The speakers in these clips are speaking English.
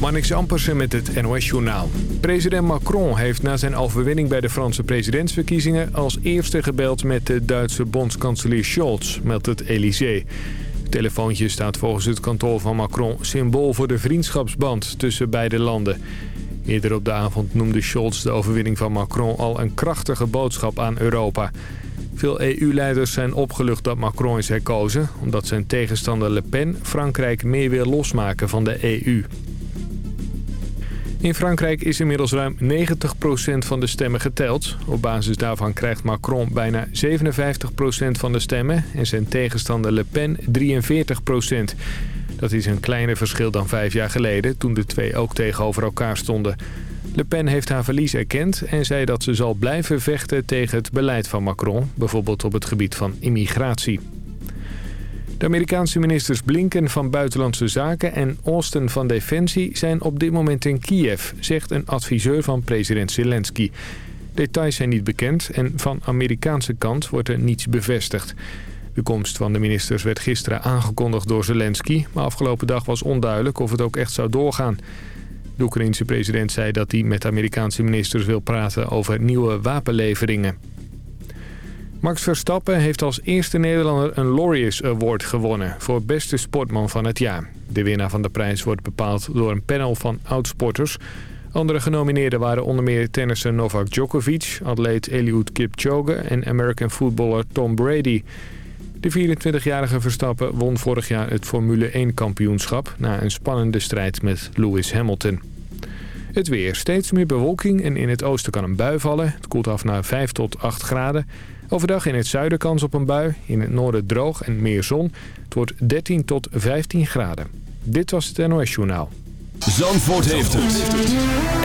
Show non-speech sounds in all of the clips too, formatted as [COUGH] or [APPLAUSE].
Marnix Ampersen met het NOS-journaal. President Macron heeft na zijn overwinning bij de Franse presidentsverkiezingen... als eerste gebeld met de Duitse bondskanselier Scholz, meldt het Elysée. Het telefoontje staat volgens het kantoor van Macron... symbool voor de vriendschapsband tussen beide landen. Eerder op de avond noemde Scholz de overwinning van Macron... al een krachtige boodschap aan Europa... Veel EU-leiders zijn opgelucht dat Macron is herkozen... omdat zijn tegenstander Le Pen Frankrijk meer wil losmaken van de EU. In Frankrijk is inmiddels ruim 90% van de stemmen geteld. Op basis daarvan krijgt Macron bijna 57% van de stemmen... en zijn tegenstander Le Pen 43%. Dat is een kleiner verschil dan vijf jaar geleden... toen de twee ook tegenover elkaar stonden. Le Pen heeft haar verlies erkend en zei dat ze zal blijven vechten tegen het beleid van Macron... bijvoorbeeld op het gebied van immigratie. De Amerikaanse ministers Blinken van Buitenlandse Zaken en Austin van Defensie zijn op dit moment in Kiev, zegt een adviseur van president Zelensky. Details zijn niet bekend en van Amerikaanse kant wordt er niets bevestigd. De komst van de ministers werd gisteren aangekondigd door Zelensky, maar afgelopen dag was onduidelijk of het ook echt zou doorgaan. De Oekraïense president zei dat hij met Amerikaanse ministers wil praten over nieuwe wapenleveringen. Max Verstappen heeft als eerste Nederlander een Laureus Award gewonnen... voor beste sportman van het jaar. De winnaar van de prijs wordt bepaald door een panel van oudsporters. Andere genomineerden waren onder meer tennisser Novak Djokovic... atleet Eliud Kipchoge en American footballer Tom Brady. De 24-jarige Verstappen won vorig jaar het Formule 1-kampioenschap... na een spannende strijd met Lewis Hamilton. Het weer. Steeds meer bewolking en in het oosten kan een bui vallen. Het koelt af naar 5 tot 8 graden. Overdag in het zuiden kans op een bui. In het noorden droog en meer zon. Het wordt 13 tot 15 graden. Dit was het NOS Journaal. Zandvoort heeft het.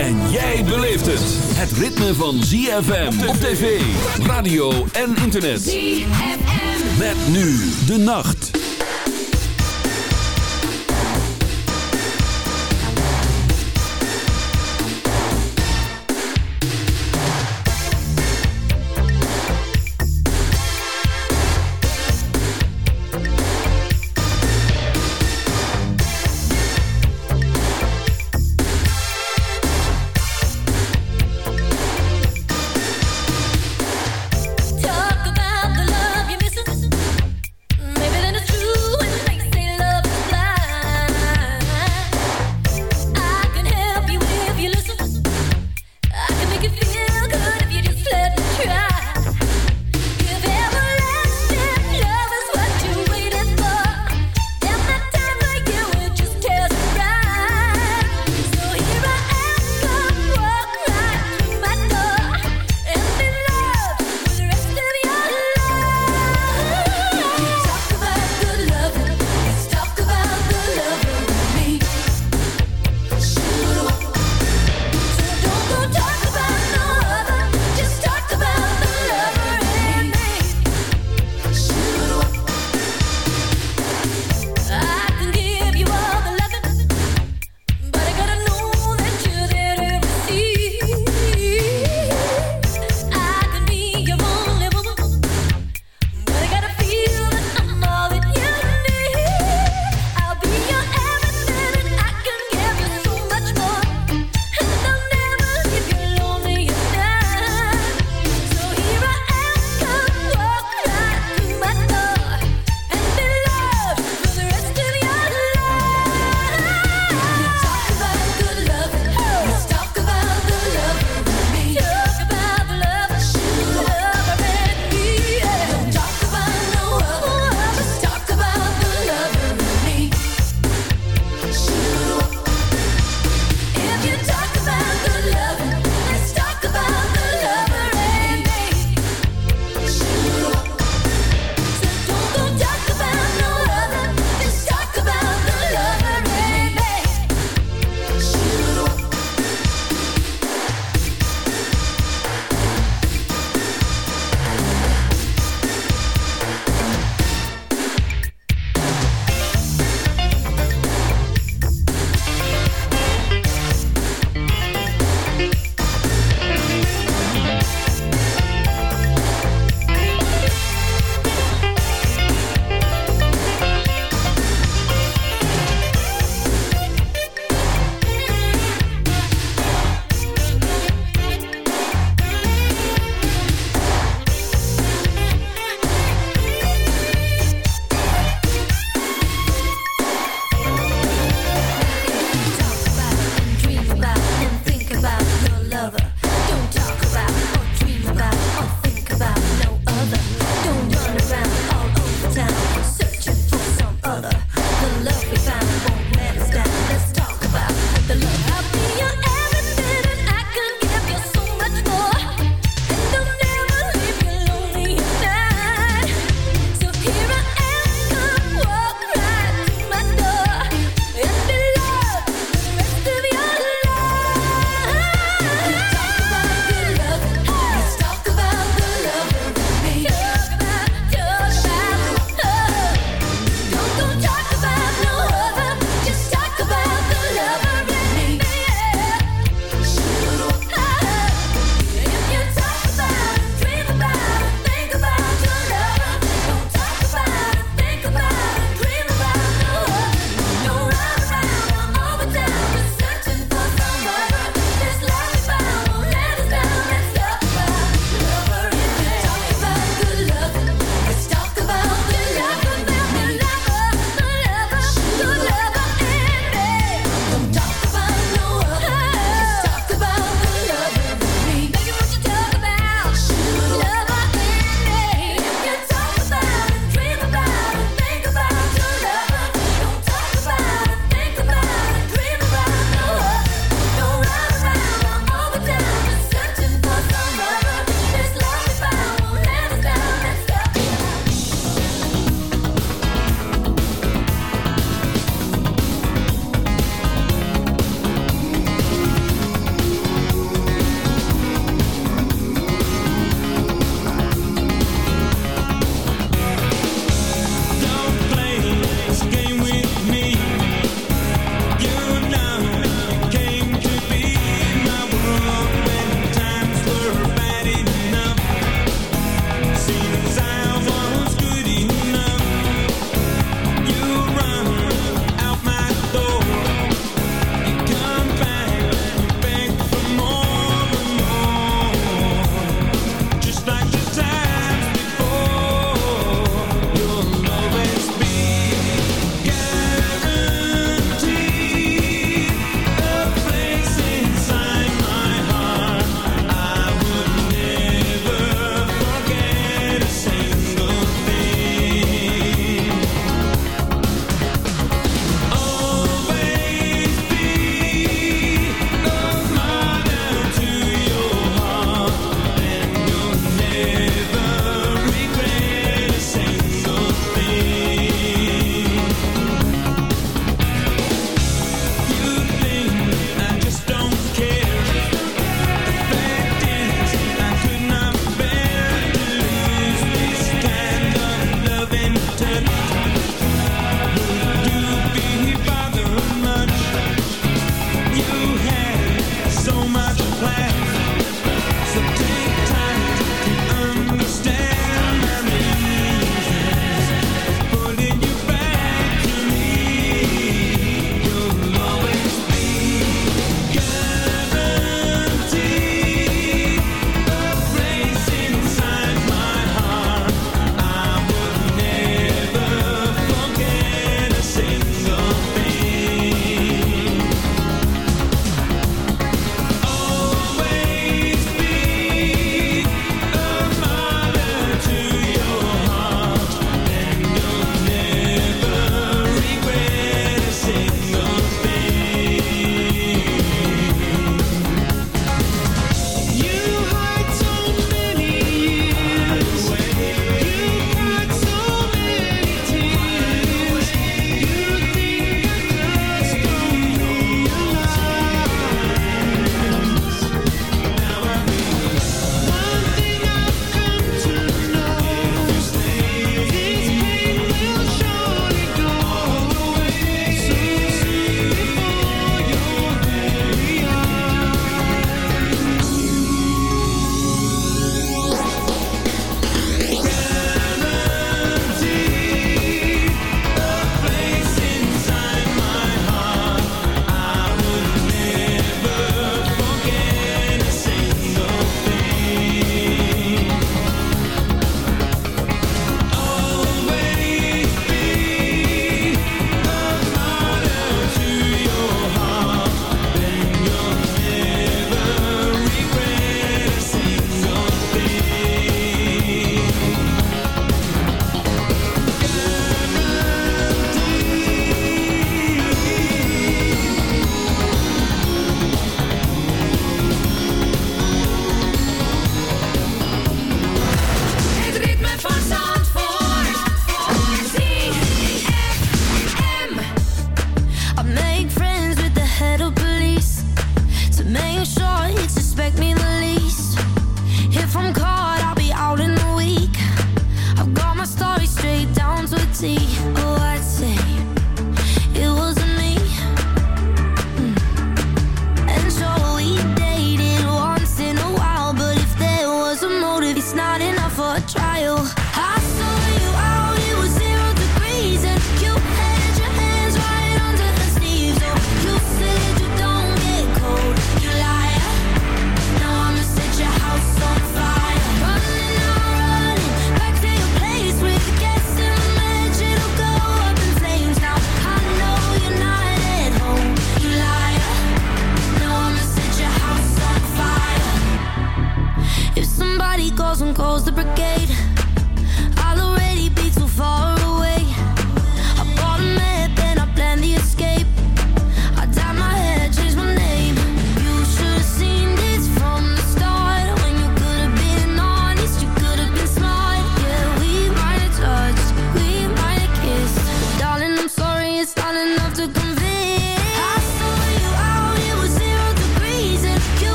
En jij beleeft het. Het ritme van ZFM op tv, radio en internet. ZFM. Met nu de nacht.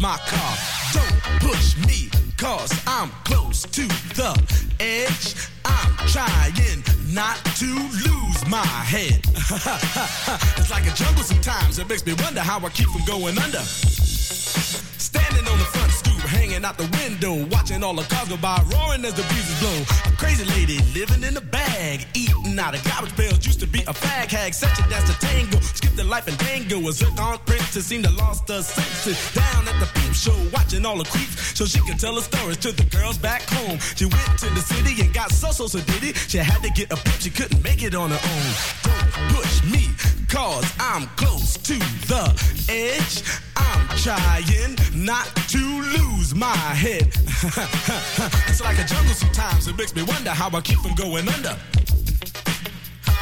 my car. Don't push me, cause I'm close to the edge. I'm trying not to lose my head. [LAUGHS] it's like a jungle sometimes. It makes me wonder how I keep from going under. Standing on the front stoop, hanging out the window, watching all the cars go by, roaring as the breezes blow. A crazy lady living in a bag, eating out of garbage pails. Used to be a fag hag, such a dance to tango. The life and dango. A zircon princess seemed to lost her senses. Down at the peep show, watching all the creeps, so she could tell her stories to the girls back home. She went to the city and got so so so did it. She had to get a pimp, she couldn't make it on her own. Don't push me, cause I'm close to the edge. I'm trying not to lose my head. [LAUGHS] it's like a jungle sometimes. It makes me wonder how I keep from going under.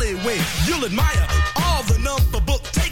You'll admire all the number book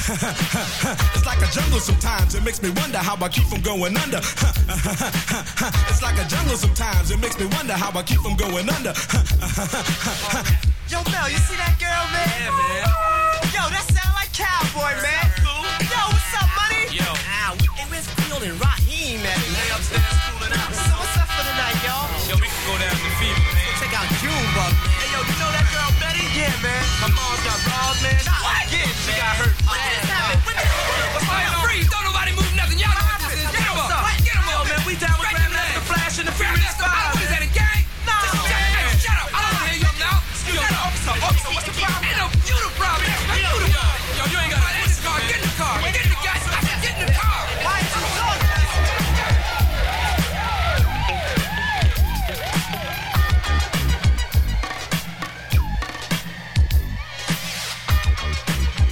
[LAUGHS] it's like a jungle sometimes. It makes me wonder how I keep from going under. [LAUGHS] it's like a jungle sometimes. It makes me wonder how I keep from going under. [LAUGHS] Yo, Mel, you see that girl, man? Yeah, man. Yo, that sound like cowboy, man. cool. Yo, what's up, money? Yo. Ow, hey, where's Field and Raheem at, man? Lay upstairs cooling out. So what's up for the night, y'all? Yo, we can go down to Fever, man. Check out Junebug. Hey, yo, you know that girl Betty? Yeah, man. My mom's got balls, man. What? Yeah, she got hurt.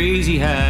Crazy highs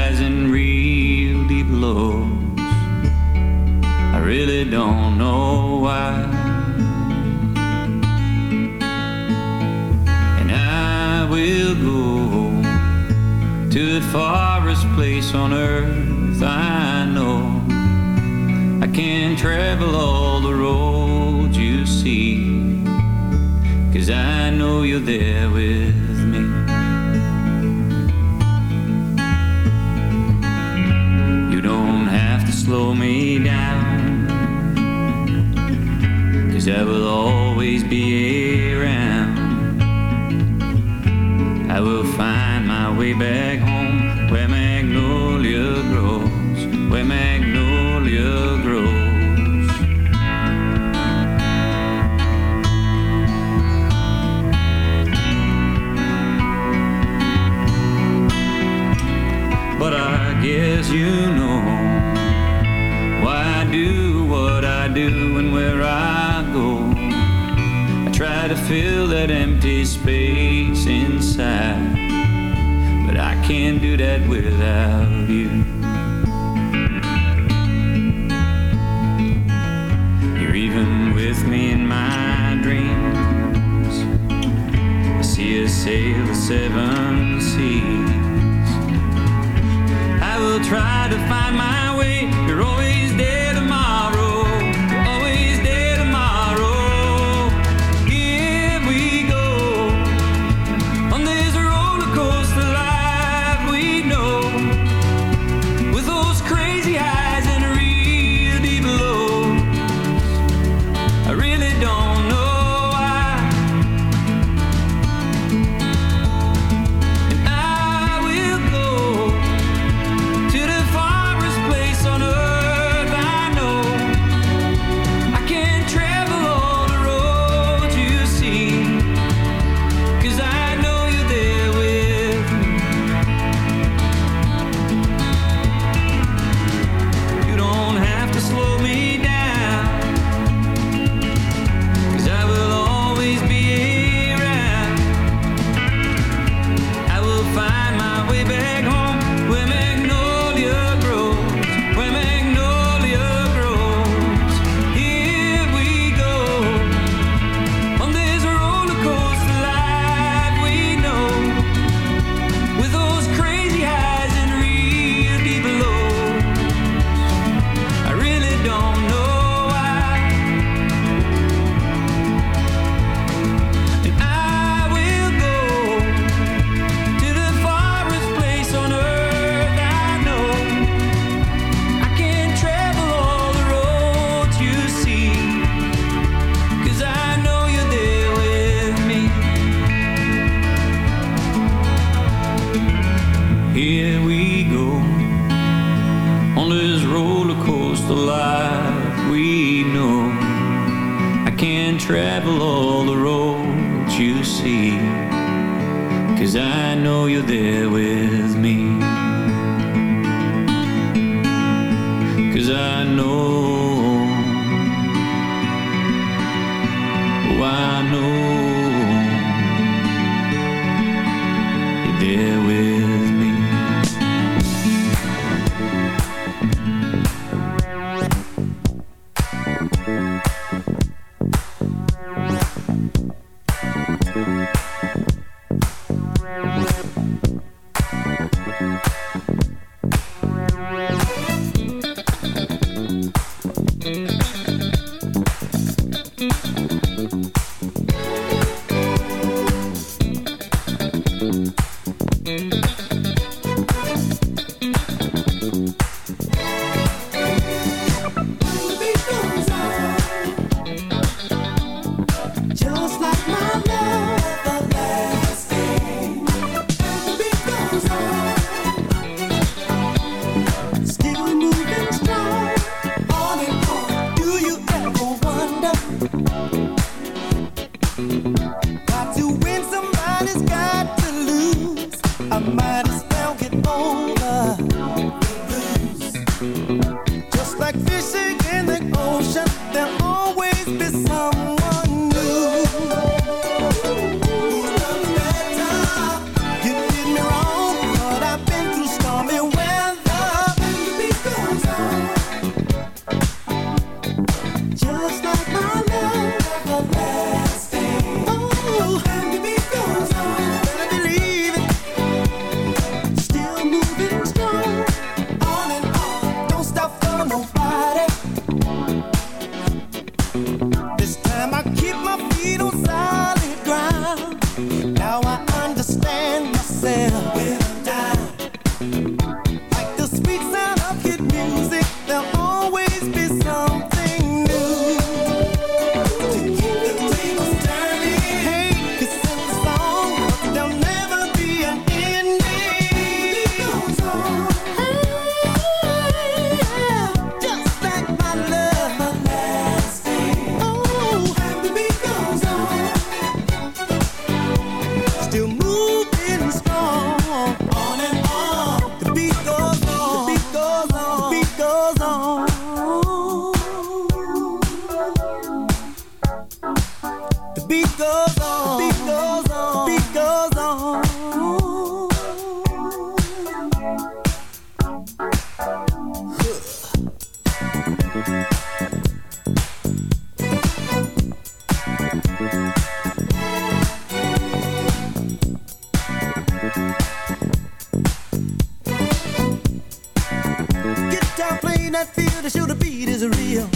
Get down, play that field and show the beat is real.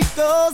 because